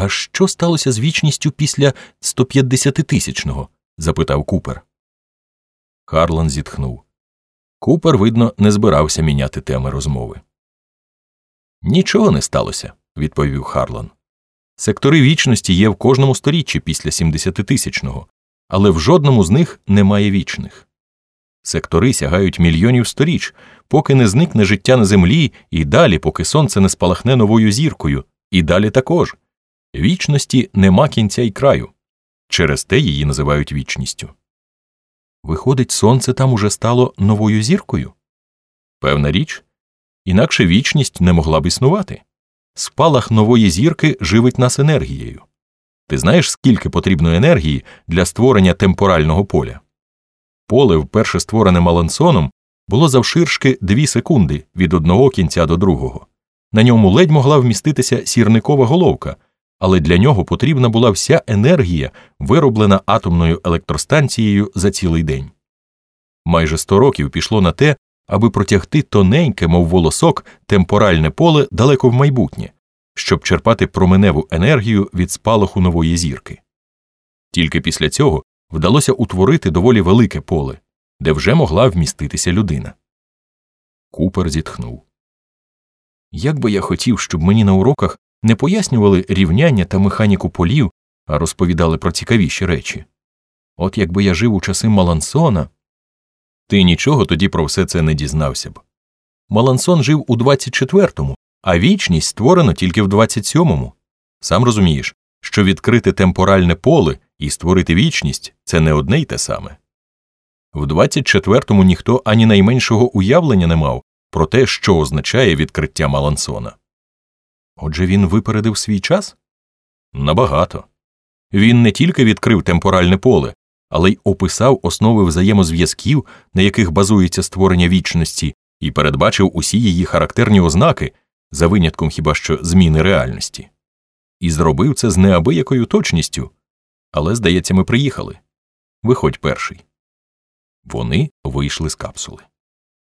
А що сталося з вічністю після 150-тисячного? запитав Купер. Харлан зітхнув. Купер, видно, не збирався міняти теми розмови. Нічого не сталося, відповів Харлан. Сектори вічності є в кожному сторіччі після 70-тисячного, але в жодному з них немає вічних. Сектори сягають мільйонів сторіч, поки не зникне життя на землі, і далі, поки сонце не спалахне новою зіркою, і далі також. Вічності нема кінця й краю. Через те її називають вічністю. Виходить, сонце там уже стало новою зіркою? Певна річ, інакше вічність не могла б існувати. Спалах нової зірки живить нас енергією. Ти знаєш, скільки потрібно енергії для створення темпорального поля? Поле, вперше створене Малансоном, було завширшки дві секунди від одного кінця до другого. На ньому ледь могла вміститися сірникова головка, але для нього потрібна була вся енергія, вироблена атомною електростанцією за цілий день. Майже сто років пішло на те, аби протягти тоненьке, мов волосок, темпоральне поле далеко в майбутнє, щоб черпати променеву енергію від спалаху нової зірки. Тільки після цього вдалося утворити доволі велике поле, де вже могла вміститися людина. Купер зітхнув. Як би я хотів, щоб мені на уроках не пояснювали рівняння та механіку полів, а розповідали про цікавіші речі. От якби я жив у часи Малансона. Ти нічого тоді про все це не дізнався б. Малансон жив у 24-му, а вічність створено тільки в 27-му. Сам розумієш, що відкрити темпоральне поле і створити вічність це не одне й те саме. В 24-му ніхто ані найменшого уявлення не мав про те, що означає відкриття Малансона. Отже, він випередив свій час? Набагато. Він не тільки відкрив темпоральне поле, але й описав основи взаємозв'язків, на яких базується створення вічності, і передбачив усі її характерні ознаки, за винятком хіба що зміни реальності. І зробив це з неабиякою точністю. Але, здається, ми приїхали. Виходь перший. Вони вийшли з капсули.